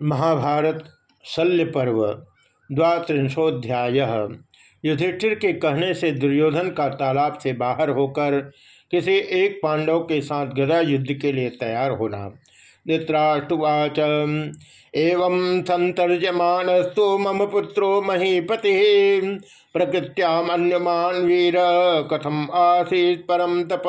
महाभारत शल्य पर्व द्वात्रिंशोध्याय युधिष्ठिर के कहने से दुर्योधन का तालाब से बाहर होकर किसी एक पांडव के साथ गदा युद्ध के लिए तैयार होना। धृतराष्ट्रवाच एवं संतर्जमानस्तु मम पुत्रो महीपति प्रकृत्यामन्यमान वीर कथम आसीत परम तप।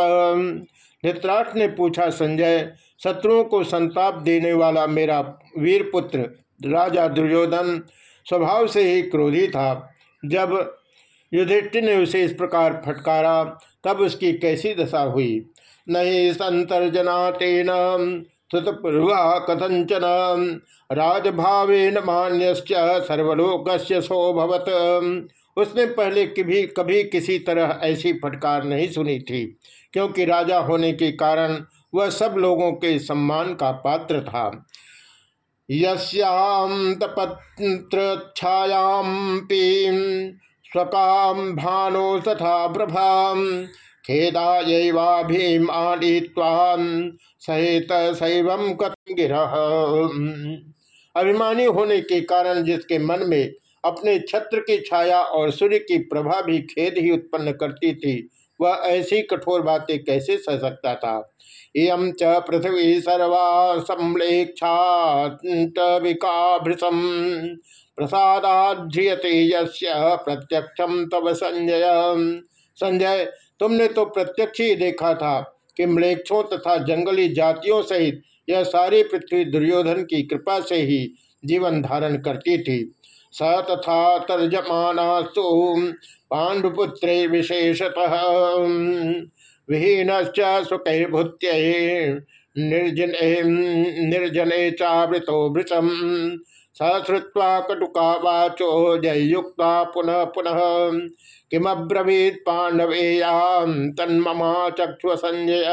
धृतराष्ट्र ने पूछा, संजय शत्रुओं को संताप देने वाला मेरा वीर पुत्र राजा दुर्योधन स्वभाव से ही क्रोधी था। जब युधिष्ठिर ने उसे इस प्रकार फटकारा, तब उसकी कैसी दशा हुई? नहीं संतर्जना तेन श्रुतपूर्वा कथंचन राजभावेन मान्य सर्वलोक सोभवत उसने पहले कभी कभी किसी तरह ऐसी फटकार नहीं सुनी थी, क्योंकि राजा होने के कारण वह सब लोगों के सम्मान का पात्र था। यस्याम तपत्रछायाम पीम स्वकाम भानो तथा प्रभाम भीम सहित गिरह। अभिमानी होने के कारण जिसके मन में अपने छत्र की छाया और सूर्य की प्रभा भी खेद ही उत्पन्न करती थी वह ऐसी कठोर बातें कैसे सह सकता था? इं च पृथ्वी सर्वा संलेक्षाभिकाभृशम प्रसादाध्रियते यस्य प्रत्यक्षम तब संजय। संजय, तुमने तो प्रत्यक्ष ही देखा था कि मलेक्षों तथा जंगली जातियों सहित यह सारी पृथ्वी दुर्योधन की कृपा से ही जीवन धारण करती थी। स तथा तर्जमानास्तु पांडुपुत्रे विशेषतः। विहीन सुकैर्भूत निर्जन निर्जने चावृतो वृतम सश्रुवा कटुका वाचो जयुक्ता पुनः पुनः। किमब्रवीत पांडवेयाम तन्ममा चक्षु संजय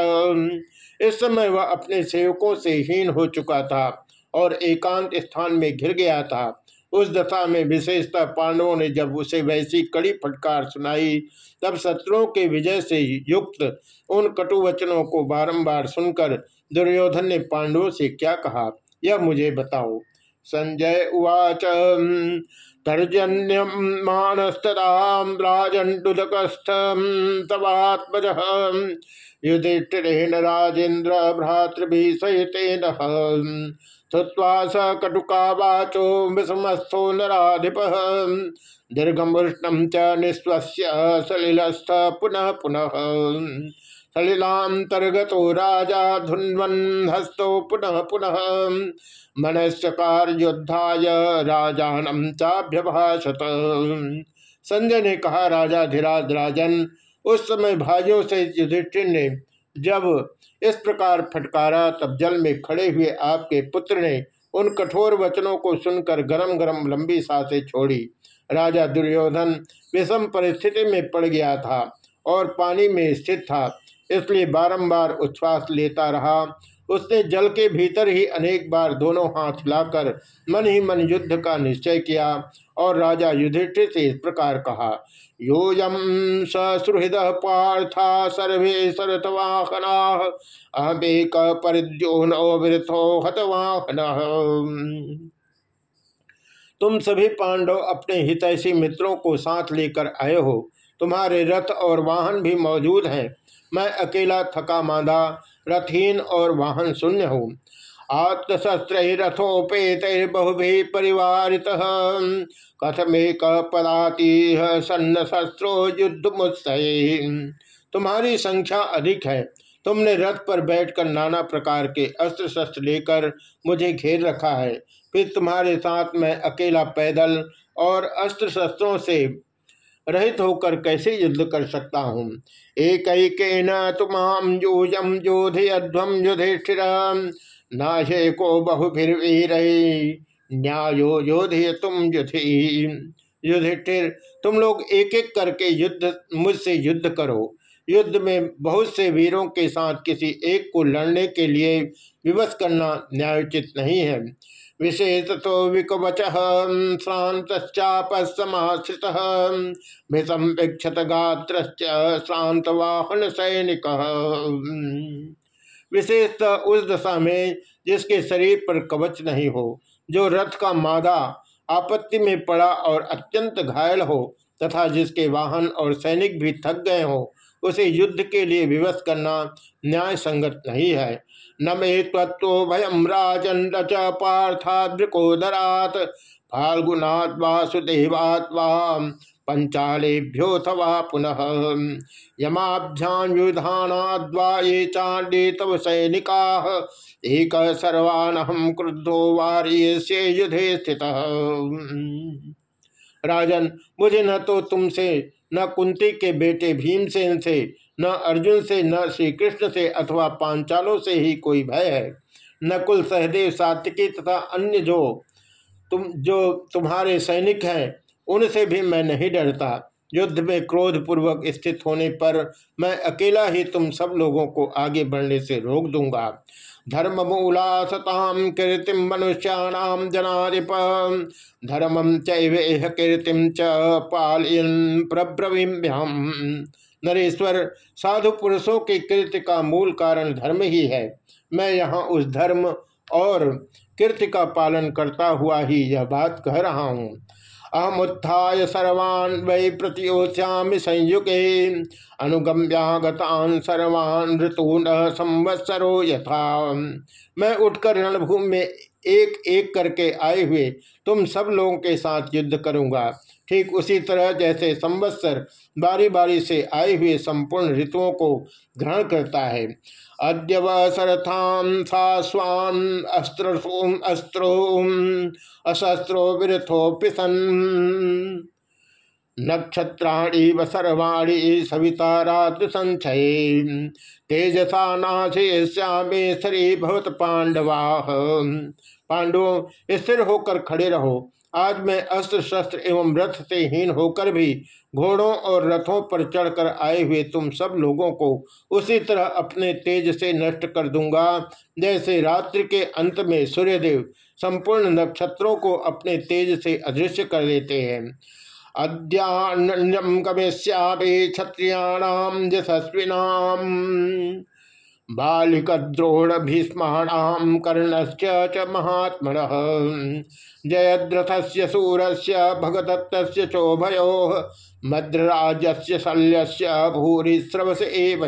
इस समय वह अपने सेवकों से हीन हो चुका था और एकांत स्थान में घिर गया था। उस दशा में विशेषतः पांडवों ने जब उसे वैसी कड़ी फटकार सुनाई, तब शत्रुओं के विजय से युक्त उन कटु वचनों को बारंबार सुनकर दुर्योधन ने पांडवों से क्या कहा, यह मुझे बताओ। संजय उवाच तर्जन्यम युधिष्ठिरेण राजेन्द्र भ्रातृभि सहितेन श्रुवा स कटुका वाचो विषमस्थो नाधिप दीर्घमुष्णम च निस्वस्य सलिलस्थ पुनः पुनः। सलिलांतर्गतो राजा धुन्वन हस्तो पुनः पुनः। मनस्कार योद्धाय राजानम चाभ्यभाषत। संजय ने कहा, राजा धीराज, राजन, उस समय भाइयों से युधिष्ठिर ने जब इस प्रकार फटकारा तब जल में खड़े हुए आपके पुत्र ने उन कठोर वचनों को सुनकर गरम गरम लंबी साँसें छोड़ी। राजा दुर्योधन विषम परिस्थिति में पड़ गया था और पानी में स्थित था, इसलिए बारंबार उच्छ्वास लेता रहा। उसने जल के भीतर ही अनेक बार दोनों हाथ हिलाकर मन ही मन युद्ध का निश्चय किया और राजा युधिष्ठिर से इस प्रकार कहा योयम ससुहृद पार्था सर्वे सरतवाहना अहमेक परिद्योनो हतवाहन। तुम सभी पांडव अपने हितैषी मित्रों को साथ लेकर आए हो, तुम्हारे रथ और वाहन भी मौजूद हैं। मैं अकेला थका मांदा रथहीन और वाहन शून्य हूँ। आत्मशस्त्र रथोपेत बहुभी परिवारित कथमेक पदाति सन्न शस्त्रो युद्ध तुम्हारी संख्या अधिक है। तुमने रथ पर बैठकर नाना प्रकार के अस्त्र शस्त्र लेकर मुझे घेर रखा है। फिर तुम्हारे साथ मैं अकेला पैदल और अस्त्र शस्त्रों से रहित होकर कैसे युद्ध कर सकता हूँ? एक न तुमाम योजम योधे अध्वम युधिष्ठिर। नाशे को बहुभिर्वीर। न्यायो योधे तुम युधि। युधिष्ठिर, तुम लोग एक एक करके युद्ध, मुझसे युद्ध करो। युद्ध में बहुत से वीरों के साथ किसी एक को लड़ने के लिए विवश करना न्यायोचित नहीं है। विशेष तो विकवच श्रांतश्चापसमाश्रित भीषम विक्षत गात्र श्रांत वाहन सैनिक विशेषतः उस दशा में जिसके शरीर पर कवच नहीं हो, जो रथ का मादा आपत्ति में पड़ा और अत्यंत घायल हो, तथा जिसके वाहन और सैनिक भी थक गए हो उसे युद्ध के लिए विवश करना न्याय संगत नहीं है। न मे तत्व भयम राजन पार्थाद्रिकोदरात। फाल्गुनात् वासुदेवात्वा पंचालेभ्योथवा पुनः। यमाभ्यायुधानाद्वा ये चांडे तव सैनिका। एक सर्वानहम क्रुद्धो वार्य युधे स्थित। राजन, मुझे न तो तुमसे न कुंती के बेटे भीमसेन से, न अर्जुन से, न श्री कृष्ण से अथवा पांचालों से ही कोई भय है। नकुल सहदेव सात्विकी तथा अन्य जो तुम, जो तुम्हारे सैनिक हैं, उनसे भी मैं नहीं डरता। युद्ध में क्रोध पूर्वक स्थित होने पर मैं अकेला ही तुम सब लोगों को आगे बढ़ने से रोक दूँगा। धर्म मूला सताम कीर्तिम मनुष्याणाम जनारिप धर्मम चेह कीर्तिम च पालयन नरेश्वर साधु पुरुषों के कृत्य का मूल कारण धर्म ही है। मैं यहाँ उस धर्म और कीर्ति का पालन करता हुआ ही यह बात कह रहा हूँ। अहमुत्थाय सर्वान् वै प्रतियोश्यामि संयुगे। अनुगम्यागतान सर्वान् ऋतून संवत्सरो यथा। मैं उठकर रणभूमि में एक एक करके आए हुए तुम सब लोगों के साथ युद्ध करूँगा। ठीक उसी तरह जैसे संवत्सर बारी बारी से आए हुए संपूर्ण ऋतुओं को ग्रहण करता है। अद्य वरथाम सा स्वाम अस्त्रो अस्त्रो अशस्त्रो विरथोपिसन नक्षत्राणी व सर्वाणी सविता रात्र संचय तेजसा नाशे श्री भवत पांडवा पांडवों स्थिर होकर खड़े रहो। आज मैं अस्त्र शस्त्र एवं रथ से हीन होकर भी घोड़ों और रथों पर चढ़कर आए हुए तुम सब लोगों को उसी तरह अपने तेज से नष्ट कर दूँगा। जैसे रात्रि के अंत में सूर्यदेव संपूर्ण नक्षत्रों को अपने तेज से अदृश्य कर देते हैं। अद्यान्यम गमेश्यापि क्षत्रियाणाम यशस्विनाम बालिकद्रोण भीष्माणाम कर्णश्च च महात्म जयद्रथ से भगदत्त चोभयो मद्रराजस्य शल्यस्य भूरिश्रवस एव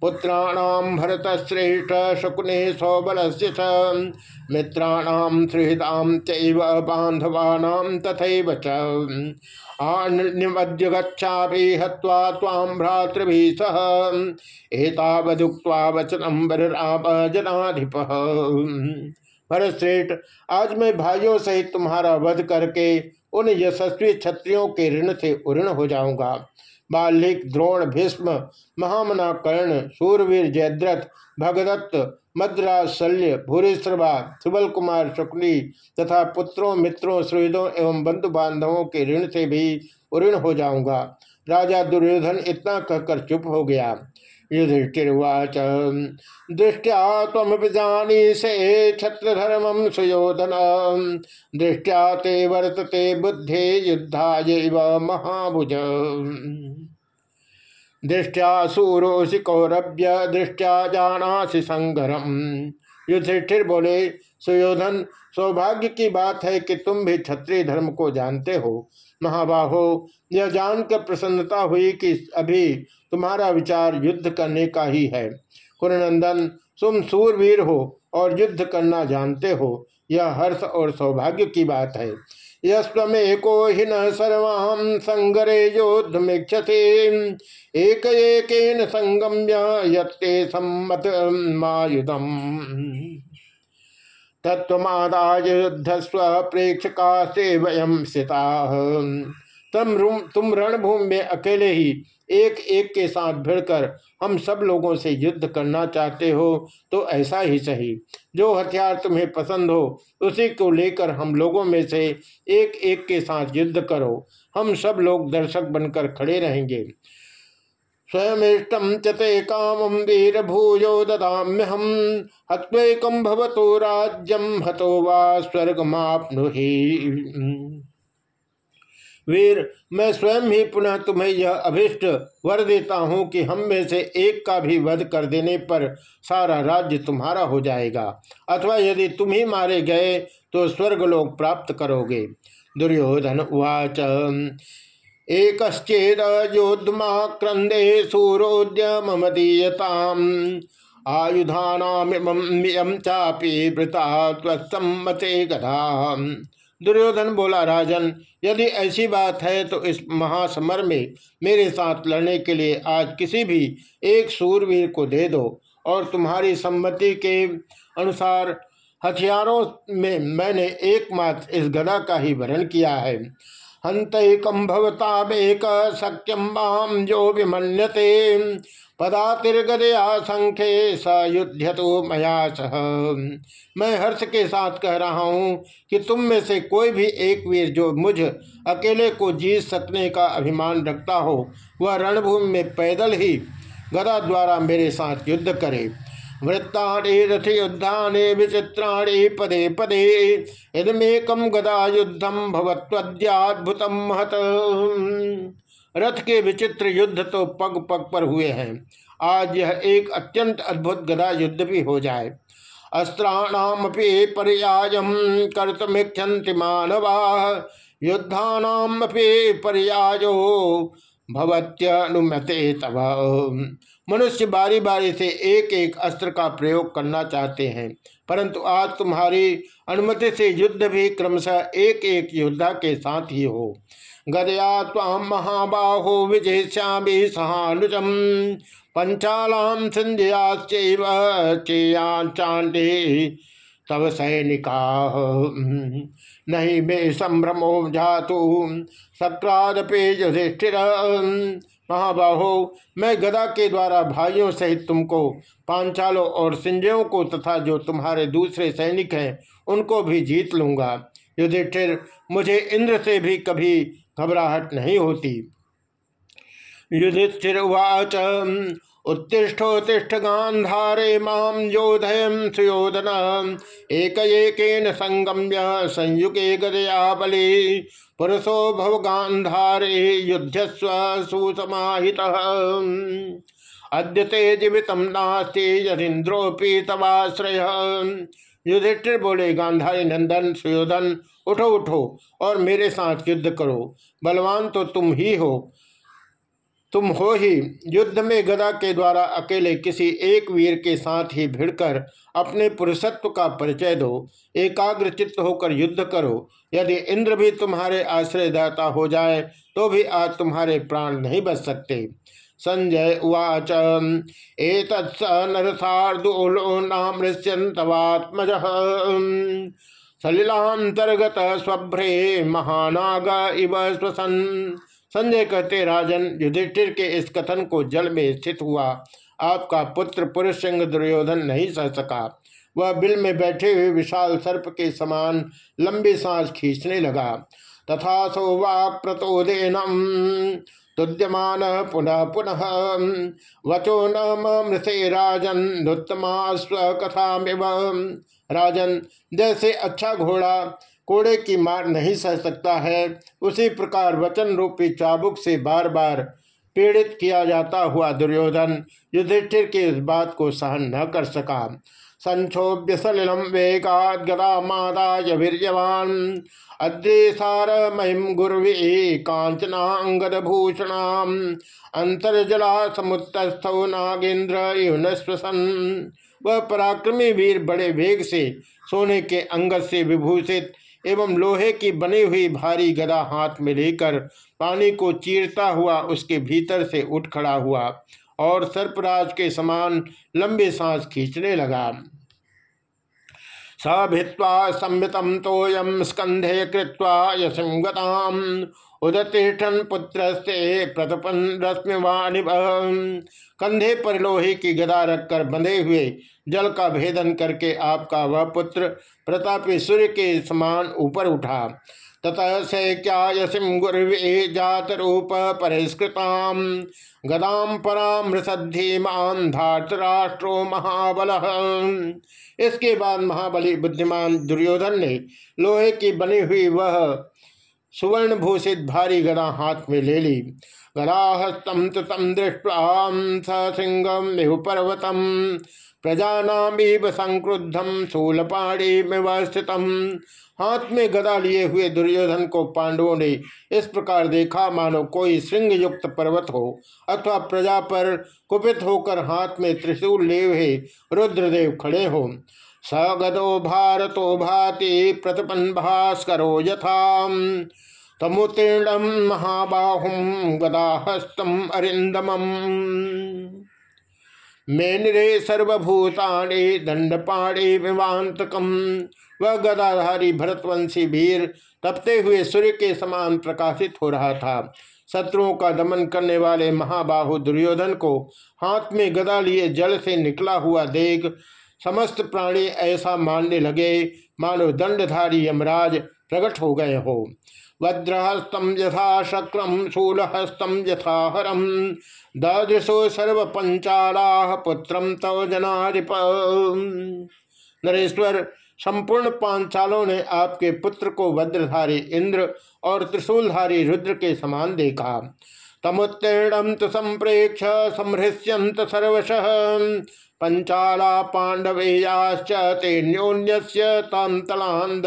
पुत्राणाम भरतश्रेष्ठ शकुने सौबल से मित्राणाम सुहृदाम चैव बांधवानाम तथैव च। आन्यमद्य गच्छाभि हत्वा त्वां भ्रातृभिः सह। एतावदुक्त्वा वचनं बलराम जनाधिपः। भरतश्रेष्ठ, आज मैं भाइयों सहित तुम्हारा वध करके उन यशस्वी क्षत्रियों के ऋण से उऋण हो जाऊँगा। बाल्लिक द्रोण, भीष्म महामना कर्ण सूरवीर, जयद्रथ, भगदत्त, मद्रा, शल्य भूरिश्रवा सुबल कुमार, शुक्ली तथा पुत्रों, मित्रों सुहृदों एवं बंधु बांधवों के ऋण से भी ऋण हो जाऊँगा। राजा दुर्योधन इतना कहकर चुप हो गया। युधिष्ठिर्वाच। दृष्टिया जानी से छत्रधर्मम सुयोधन। दृष्टिया ते वर्तते बुद्धे युद्धा महाभुज। दृष्टिया सूरोसि कौरभ्य, दृष्टिया जानासी संगरम युधिष्ठिर बोले, सुयोधन, सौभाग्य की बात है कि तुम भी क्षत्रिय धर्म को जानते हो। महाबाहो। यह जानकर प्रसन्नता हुई कि अभी तुम्हारा विचार युद्ध करने का ही है। कुरनंदन, तुम सूरवीर हो और युद्ध करना जानते हो। यह हर्ष और सौभाग्य की बात है। यस्वेको हि न सर्वाम संगरे योद्धमीक्षते एक संगम्य यत्ते सम्मत मायुधम। तत्वमादाय युद्धस्व प्रेक्षका से वयम स्थिता। तुम तुम रणभूमि में अकेले ही एक एक के साथ भिड़कर हम सब लोगों से युद्ध करना चाहते हो तो ऐसा ही सही। जो हथियार तुम्हें पसंद हो, उसी को लेकर हम लोगों में से एक एक के साथ युद्ध करो। हम सब लोग दर्शक बनकर खड़े रहेंगे। स्वयमेष्टम चते काम वीर भूयो ददाम्य हम हत्वेकम भवतो राज्यम हतो वा स्वर्ग वीर, मैं स्वयं ही पुनः तुम्हें यह अभिष्ट वर देता हूँ कि हम में से एक का भी वध कर देने पर सारा राज्य तुम्हारा हो जाएगा। अथवा यदि तुम ही मारे गए तो स्वर्गलोक प्राप्त करोगे। दुर्योधन उवाच एकश्चेद योद्मा क्रंदे सूरोद्यमदीयताम आयुधानाम चापी वृता गधा दुर्योधन बोला, राजन, यदि ऐसी बात है तो इस महासमर में मेरे साथ लड़ने के लिए आज किसी भी एक सूरवीर को दे दो और तुम्हारी सम्मति के अनुसार हथियारों में मैंने एकमात्र इस गदा का ही वरण किया है। हंतकम भवतामेक सक्यम बाम जो विमन्यते पदातिर्गदया संख्ये स युद्ध तो मया सह। मैं हर्ष के साथ कह रहा हूँ कि तुम में से कोई भी एक वीर जो मुझ अकेले को जीत सकने का अभिमान रखता हो, वह रणभूमि में पैदल ही गदा द्वारा मेरे साथ युद्ध करे। वृत्तानि रथ युद्धानि विचित्राणि पदे पदे यदमेकम गदा युद्धम भवत्वद्याद्भुतम महत। रथ के विचित्र युद्ध तो पग पग पर हुए हैं। आज यह एक अत्यंत अद्भुत गदा युद्ध भी हो जाए। अस्त्राणामपि पर्याय कर्तमीक्षति मानवा। युद्धानामपि पर्यायो भवत्यनुमते तब मनुष्य बारी बारी से एक एक अस्त्र का प्रयोग करना चाहते हैं। परंतु आज तुम्हारी अनुमति से युद्ध भी क्रमशः एक एक योद्धा के साथ ही हो। गदया ताम महाबाहो विजय श्यामी सहानुजम पंचालाम संजयाश्चैव तब सैनिका नहीं मे संभ्रमो जातु। सक्रादपे युधिष्ठिर महाबाहो, मैं गदा के द्वारा भाइयों सहित तुमको, पांचालों और सिंजयों को तथा जो तुम्हारे दूसरे सैनिक हैं, उनको भी जीत लूँगा। युधिष्ठिर, मुझे इंद्र से भी कभी घबराहट नहीं होती। युधिष्ठिर उत्तिष्ठोत्तिष्ठ गांधारे माम योधयम सुयोधन। एक एक संगम्य संयुगे गदया बलि पुरुषो भव गांधारे युद्धस्व सुसमाहित। अद्य जीवित नास्ति यरीन्द्रोपी तवाश्रय। युधिष्ठिर बोले गांधारी नंदन, सुयोधन, उठो उठो, और मेरे साथ युद्ध करो। बलवान तो तुम ही हो। तुम हो ही युद्ध में गदा के द्वारा अकेले किसी एक वीर के साथ ही भिड़कर अपने पुरुषत्व का परिचय दो। एकाग्र चित्त होकर युद्ध करो। यदि इंद्र भी तुम्हारे आश्रयदाता हो जाए तो भी आज तुम्हारे प्राण नहीं बच सकते। संजय उवाच एक नरसार्दूलो नामृश्यंतवात्मज सलिलांतर्गत स्वभ्रे महानाग इव स्वसन। संजय कहते राजन, युधिष्ठिर के इस कथन को जल में स्थित हुआ। आपका पुत्र पुरुष दुर्योधन नहीं सह सका। वह बिल में बैठे हुए विशाल सर्प के समान लंबी सांस खींचने लगा। तथा सौवाक प्रतोदेनम तुद्यमान पुनः पुनः। वचो न मृषे राजन नुत्तमा स्वकथा राजन, जैसे अच्छा घोड़ा कोड़े की मार नहीं सह सकता है। उसी प्रकार वचन रूपी चाबुक से बार बार पीड़ित किया जाता हुआ दुर्योधन युधिष्ठिर की इस बात को सहन न कर सका। संक्षोभ्य सलिलम वेगाद गदा मादाय वीर्यवान। अद्रेसार महिम गुर्वी कांचनांगद भूषणाम अंतर्जला नागेन्द्र इवन युनस्वसन। वह पराक्रमी वीर बड़े वेग से सोने के अंगद से विभूषित एवं लोहे की बनी हुई भारी गदा हाथ में लेकर पानी को चीरता हुआ उसके भीतर से उठ खड़ा हुआ और सर्पराज के समान लंबे सांस खींचने लगा। सभी संभितम तोयम स्कंधे कृत्वा यशम गताम उदतिष्ठन पुत्रस्ते प्रतपन रश्मिवाणि कंधे पर लोहे की गदा रखकर बंधे हुए जल का भेदन करके आपका वह पुत्र प्रतापी सूर्य के समान ऊपर उठा। ततः से क्या यशिम गुर्वे जात रूप परिष्कृताम गदाम परामृषद्धीमान धातराष्ट्रो महाबल। इसके बाद महाबली बुद्धिमान दुर्योधन ने लोहे की बनी हुई वह सुवर्ण भूषित भारी गदा हाथ में ले ली। गदाहस्तम तम दृष्टा सिंहम पर्वतम प्रजानामीव संक्रुद्धम शूलपाणी में स्थित हाथ में गदा लिए हुए दुर्योधन को पांडवों ने इस प्रकार देखा, मानो कोई श्रृंग युक्त पर्वत हो, अथवा प्रजा पर कुपित होकर हाथ में त्रिशूल ले हुए रुद्रदेव खड़े हो। सगदो भारतो भाति प्रतिपन भास्करो यथा तमुतीर्णम महाबाहुम गदाहस्तम अरिंदम मेनरे सर्वभूतानि दंडपाणी विवांतकम वह गदाधारी भरतवंशी वीर तपते हुए सूर्य के समान प्रकाशित हो रहा था। शत्रुओं का दमन करने वाले महाबाहु दुर्योधन को हाथ में गदा लिए जल से निकला हुआ देख समस्त प्राणी ऐसा मानने लगे, मानो दंडधारी यमराज प्रकट हो गए हो। वज्रहस्तम यथा शक्रम शूलहस्तम यथा हरम ददृशो सर्व पंचाला पुत्रम तव जनारिप नरेश्वर, संपूर्ण पांचालों ने आपके पुत्र को वज्रधारी इंद्र और त्रिशूलधारी रुद्र के समान देखा। तमुत्तीर्णम तो संप्रेक्ष संहृष्यंत सर्वश। पंचाला पांडवेयाश्च तेन्योन्यस्य तम तलान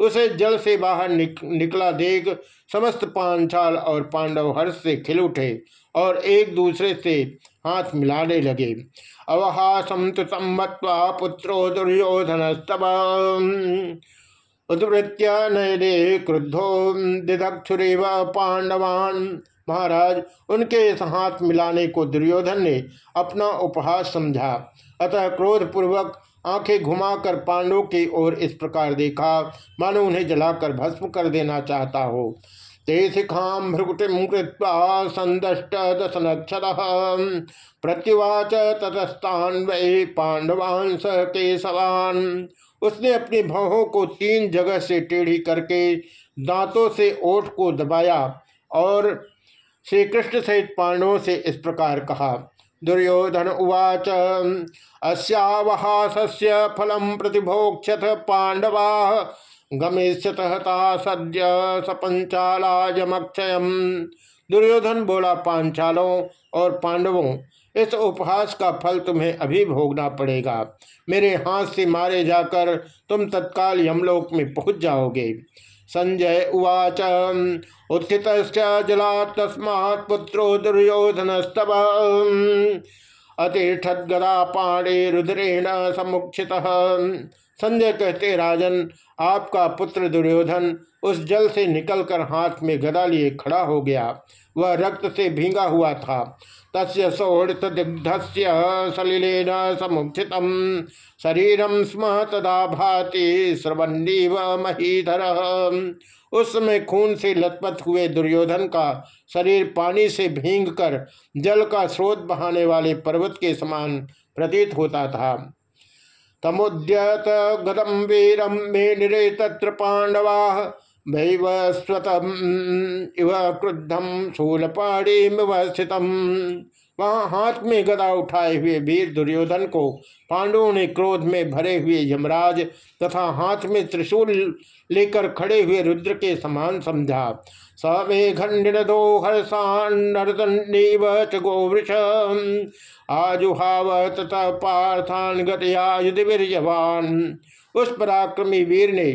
उसे जल से बाहर निक, निकला देख समस्त पांचाल और पांडव हर्ष से खिल उठे और एक दूसरे से हाथ मिलाने लगे। अवहासम तो सम्मत्वा पुत्रो दुर्योधन उद्वृत्य नयने क्रुद्धो व पांडवान। महाराज, उनके इस हाथ मिलाने को दुर्योधन ने अपना उपहास समझा। अतः क्रोध क्रोधपूर्वक आँखें घुमाकर पांडवों की ओर इस प्रकार देखा। मानो उन्हें जलाकर भस्म कर देना चाहता हो। ते शिखाम भ्रुकुटिम कृत्वा संदष्ट दशनक्षर प्रत्युवाच ततस्तान वै पांडवान स केशवान। उसने अपनी भवों को तीन जगह से टेढ़ी करके दांतों से ओठ को दबाया और श्री कृष्ण सहित पांडवों से इस प्रकार कहा, दुर्योधन उवाच अस्यावहास्य फलम प्रतिभोक्षथ पांडवा गमेशतहता सद्य सपंचालाजमक्षय दुर्योधन बोला, पांचालों और पांडवों, इस उपहास का फल तुम्हें अभी भोगना पड़ेगा। मेरे हाथ से मारे जाकर तुम तत्काल यमलोक में पहुँच जाओगे संजय उवाच उत्थित जला तस्मा पुत्रो दुर्योधन दुर्योधनस्तव। अतिष्ठद्गदा पाणे रुद्रेण समुक्षित। संजय कहते, राजन, आपका पुत्र दुर्योधन उस जल से निकलकर हाथ में गदा लिए खड़ा हो गया। वह रक्त से भींगा हुआ था। तस्य सोड़ित दिग्धस्य शरीरम स्म तदा भाति स्रवन्नीव महीधर। उस समय खून से लथपथ हुए दुर्योधन का शरीर पानी से भींग कर जल का स्रोत बहाने वाले पर्वत के समान प्रतीत होता था। तमुद्यत गदम वीरम मे निरे तत्र पांडवा भैव स्वतम इव क्रुद्धम शूलपाणी स्थित। वहाँ हाथ में गदा उठाए हुए वीर दुर्योधन को पांडवों ने क्रोध में भरे हुए यमराज तथा हाथ में त्रिशूल लेकर खड़े हुए रुद्र के समान समझा। सवे खंडिदो हर्षान्नर्दनीव च गोवृष। आजुहाव तथा पार्थान गतया उस पराक्रमी वीर ने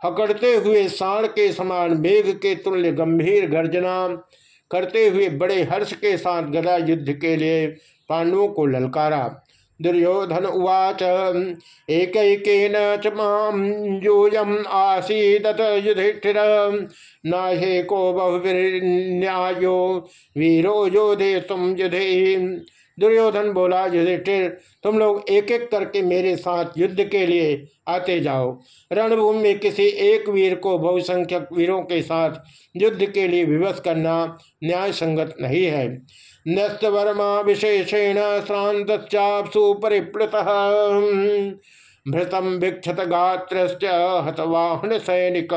हकड़ते हुए साण के समान मेघ के तुल्य गंभीर गर्जना, करते हुए बड़े हर्ष के साथ गदा युद्ध के लिए पांडवों को ललकारा। दुर्योधन उवाच एक च आसीदत युधिष्ठिर। न हे को बहुन्यायो वीरो योधे तुम युधे। दुर्योधन बोला, युधिष्ठिर, तुम लोग एक एक करके मेरे साथ युद्ध के लिए आते जाओ। रणभूमि में किसी एक वीर को बहुसंख्यक वीरों के साथ युद्ध के लिए विवश करना न्याय संगत नहीं है। न्यस्त वर्मा विशेषेण श्रांत परिप्लुत भृतम विक्षत गात्र हतवाहन सैनिक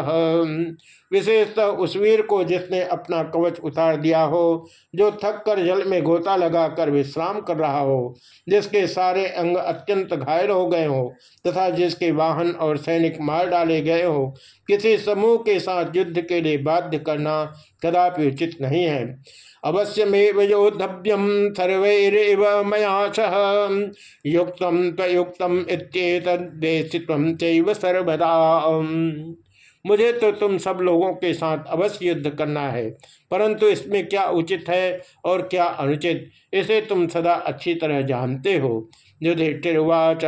विशेषतः उस वीर को जिसने अपना कवच उतार दिया हो, जो थक कर जल में गोता लगाकर विश्राम कर रहा हो, जिसके सारे अंग अत्यंत घायल हो गए हो, तथा जिसके वाहन और सैनिक मार डाले गए हो, किसी समूह के साथ युद्ध के लिए बाध्य करना कदापि उचित नहीं है। अवश्यमेव योद्धव्यम सर्वैरव मया सह। युक्त तयुक्त चैव सर्वदा। मुझे तो तुम सब लोगों के साथ अवश्य युद्ध करना है, परंतु इसमें क्या उचित है और क्या अनुचित, इसे तुम सदा अच्छी तरह जानते हो। युधिष्ठिर्वाच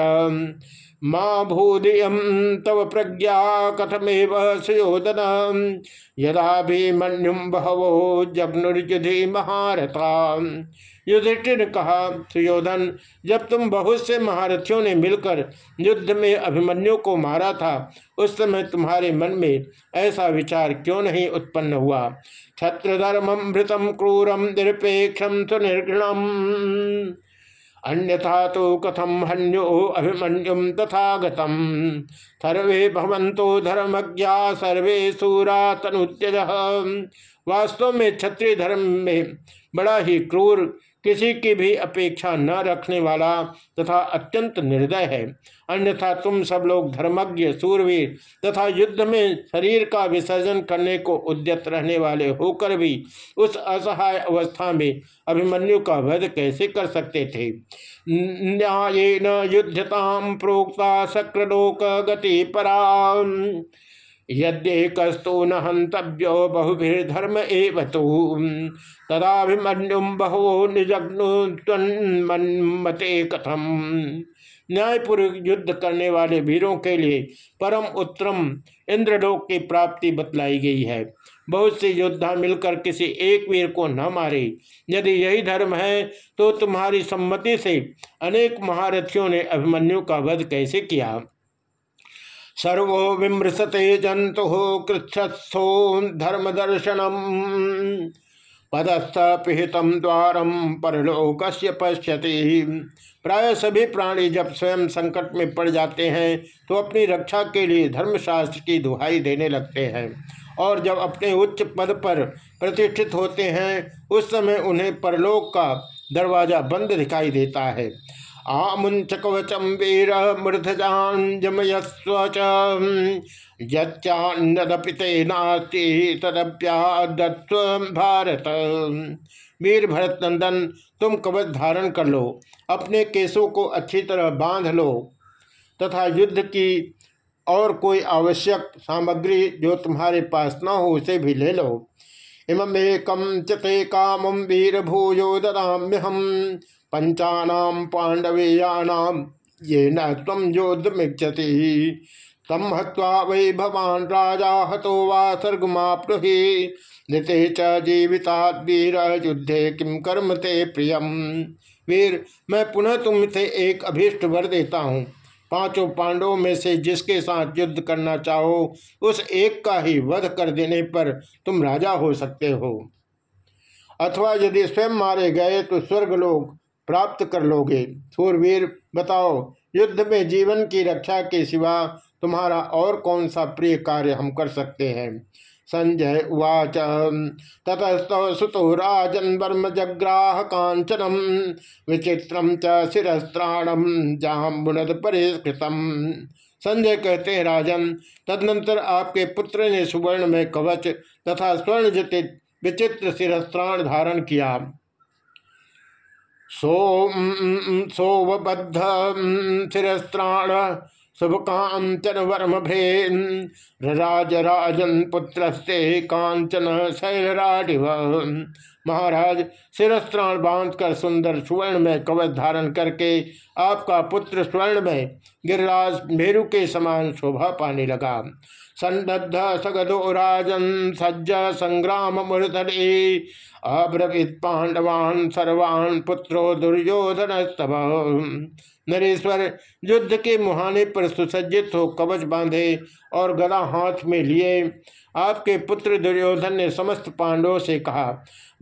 माँ भूदियम तव प्रज्ञा कथमेव सुयोधन यदा भी मन्युम बहवो जगनुर्युधि महारथा। युधिष्ठिर ने कहा, सुयोधन, जब तुम बहुत से महारथियों ने मिलकर युद्ध में अभिमन्यु को मारा था, उस समय तुम्हारे मन में ऐसा विचार क्यों नहीं उत्पन्न हुआ? छत्र धर्मम भृतम क्रूरम निरपेक्षम सुनिर्घृणम अन्यथा तो कथम हन्यो अभिमन्युम तथा गतम सर्वे भवंतो धर्मज्ञा, सर्वे सूरा तनुत्यज वास्तव में क्षत्रिय धर्म में बड़ा ही क्रूर किसी की भी अपेक्षा न रखने वाला तथा अत्यंत निर्दय है। अन्यथा तुम सब लोग धर्मज्ञ, सूरवीर तथा युद्ध में शरीर का विसर्जन करने को उद्यत रहने वाले होकर भी उस असहाय अवस्था में अभिमन्यु का वध कैसे कर सकते थे? न्याय न युद्धताम प्रोक्ता शक्रलोक गति परा यद्येकस्तु न हंतव्यो बहुभिर्धर्म एव तो। तदाभिमन्युम बहवो निजग्नुमते कथम। न्यायपूर्वक युद्ध करने वाले वीरों के लिए परम उत्तम इंद्रलोक की प्राप्ति बतलाई गई है। बहुत से योद्धा मिलकर किसी एक वीर को न मारे। यदि यही धर्म है तो तुम्हारी सम्मति से अनेक महारथियों ने अभिमन्यु का वध कैसे किया? सर्वो विमृशते जंतु कृच्छस्थो धर्म दर्शनम पदस्थ पिहितम द्वारम परलोक पश्यति। प्राय सभी प्राणी जब स्वयं संकट में पड़ जाते हैं तो अपनी रक्षा के लिए धर्मशास्त्र की दुहाई देने लगते हैं। और जब अपने उच्च पद पर प्रतिष्ठित होते हैं, उस समय उन्हें परलोक का दरवाज़ा बंद दिखाई देता है। आमुंच कवचम वीर मूर्धजाजमयस्व यच्चान्नदपिते नास्ति, तदप्यादत्व भारत। वीर भरत नंदन, तुम कवच धारण कर लो, अपने केसों को अच्छी तरह बाँध लो, तथा युद्ध की और कोई आवश्यक सामग्री जो तुम्हारे पास न हो, उसे भी ले लो। इमेकम चते काम वीर भूयो ददाम्यहम। पंचानाम पांडवेयानाम ये न तम तम हवा वै भवान राजा हतो वा सर्गमाप्नुहि। नीते च जीविता वीर युद्धे किम कर्म ते प्रियम। वीर, मैं पुनः तुम से एक अभीष्ट वर देता हूँ। पाँचों पांडवों में से जिसके साथ युद्ध करना चाहो, उस एक का ही वध कर देने पर तुम राजा हो सकते हो। अथवा यदि स्वयं मारे गए तो स्वर्ग लोग प्राप्त कर लोगे। सूरवीर, बताओ, युद्ध में जीवन की रक्षा के सिवा तुम्हारा और कौन सा प्रिय कार्य हम कर सकते हैं? संजय उवाच ततस्तव सुतो राजन वर्म जग्राह कांचनम विचित्रम च शिस्त्राणम जाम्बुनद परिष्कृतम। संजय कहते हैं, राजन, तदनंतर आपके पुत्र ने सुवर्ण में कवच तथा स्वर्ण जटित विचित्र शिरस्त्राण धारण किया। सोम सोवबद्ध शिरस्त्राण शुभकांचन वर्म भ्रेन राजन पुत्रस्ते कांचन शैलराडिव। महाराज शिरस्त्राण बांधकर सुंदर स्वर्ण में कवच धारण करके आपका पुत्र स्वर्ण में गिरिराज मेरु के समान शोभा पाने लगा। सन्नद्ध सगदो राजन सज्ज संग्राम मूर्धने अब्रवीत पांडवान सर्वान पुत्रो दुर्योधन स्तभ नरेश्वर, युद्ध के मुहाने पर सुसज्जित हो कवच बांधे और गदा हाथ में लिए। आपके पुत्र दुर्योधन ने समस्त पांडवों से कहा,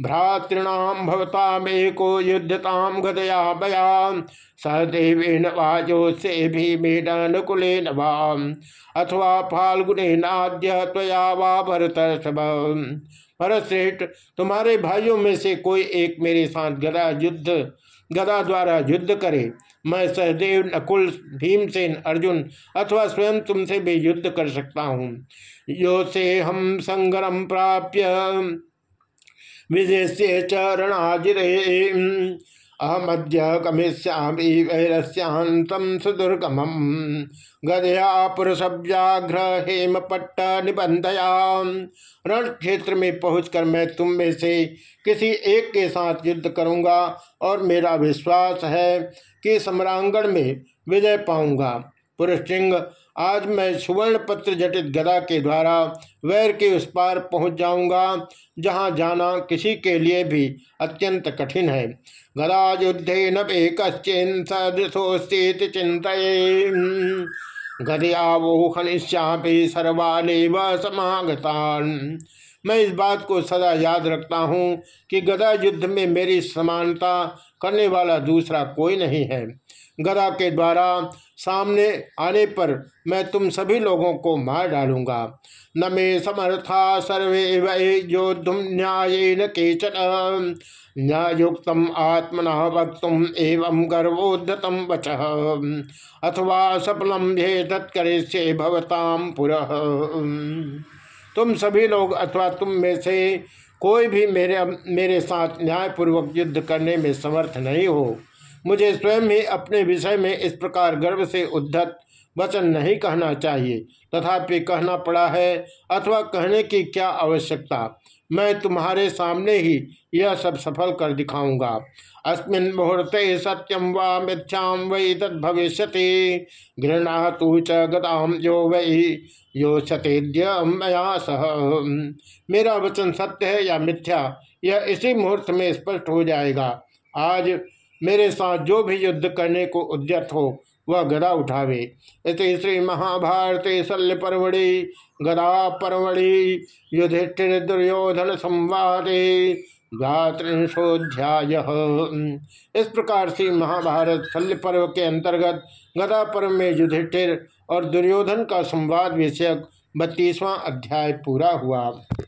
भ्रातृणाम भवतामेको युद्धताम गदया बया सहदेवेन वाजो से भी मेडनुकुले नवाम अथवा फाल्गुने नाद्य त्वया वा भरत भरतश्रेष्ठ तुम्हारे भाइयों में से कोई एक मेरे साथ गदा युद्ध, गदा द्वारा युद्ध करे। मैं सहदेव नकुल भीमसेन अर्जुन अथवा स्वयं तुमसे भी युद्ध कर सकता हूँ। यो से हम संगरम प्राप्य। विजय से चरणाजिरे। अहमद्य गमिष्यामी वैरस्यांतम सुदुर्गम पुरुषव्याघ्र हेम पट्ट निबंधया रण क्षेत्र में पहुंचकर मैं तुम में से किसी एक के साथ युद्ध करूँगा और मेरा विश्वास है कि सम्रांगण में विजय पाऊँगा। पुरुष सिंह आज मैं सुवर्ण पत्र जटित गदा के द्वारा वैर के उस पार पहुँच जाऊँगा, जहाँ जाना किसी के लिए भी अत्यंत कठिन है। गदा युद्धे न पे कश्चिन सदृशोस्थित चिंत गदयावोहनिश्यापि सर्वाने व समागतान। मैं इस बात को सदा याद रखता हूँ कि गदा युद्ध में मेरी समानता करने वाला दूसरा कोई नहीं है। गदा के द्वारा सामने आने पर मैं तुम सभी लोगों को मार डालूँगा। न मे समर्था सर्वे वै न्याय न केचन। न्यायुक्त आत्मना वक्त एवं गर्वोद्धतम वच। अथवा सफलम ये तत्करे पुरः। तुम सभी लोग अथवा तुम में से कोई भी मेरे मेरे साथ न्यायपूर्वक युद्ध करने में समर्थ नहीं हो। मुझे स्वयं ही अपने विषय में इस प्रकार गर्व से उद्धत वचन नहीं कहना चाहिए। तथापि कहना पड़ा है अथवा कहने की क्या आवश्यकता? मैं तुम्हारे सामने ही यह सब सफल कर दिखाऊँगा। अस्मिन मुहूर्ते सत्यम व मिथ्याम वही तद भविष्य घृणा तू च गदाम जो वही यो सतेद्य मया सह। मेरा वचन सत्य है या मिथ्या, यह इसी मुहूर्त में स्पष्ट हो जाएगा। आज मेरे साथ जो भी युद्ध करने को उद्यत हो, वह गदा उठावे। इस श्री महाभारत शल्य परवड़ी, गदा परवड़ी, युधिष्ठिर दुर्योधन संवादे द्वात्रिशोध्याय इस प्रकार से महाभारत शल्य पर्व के अंतर्गत गदा पर्व में युधिष्ठिर और दुर्योधन का संवाद विषयक बत्तीसवां अध्याय पूरा हुआ।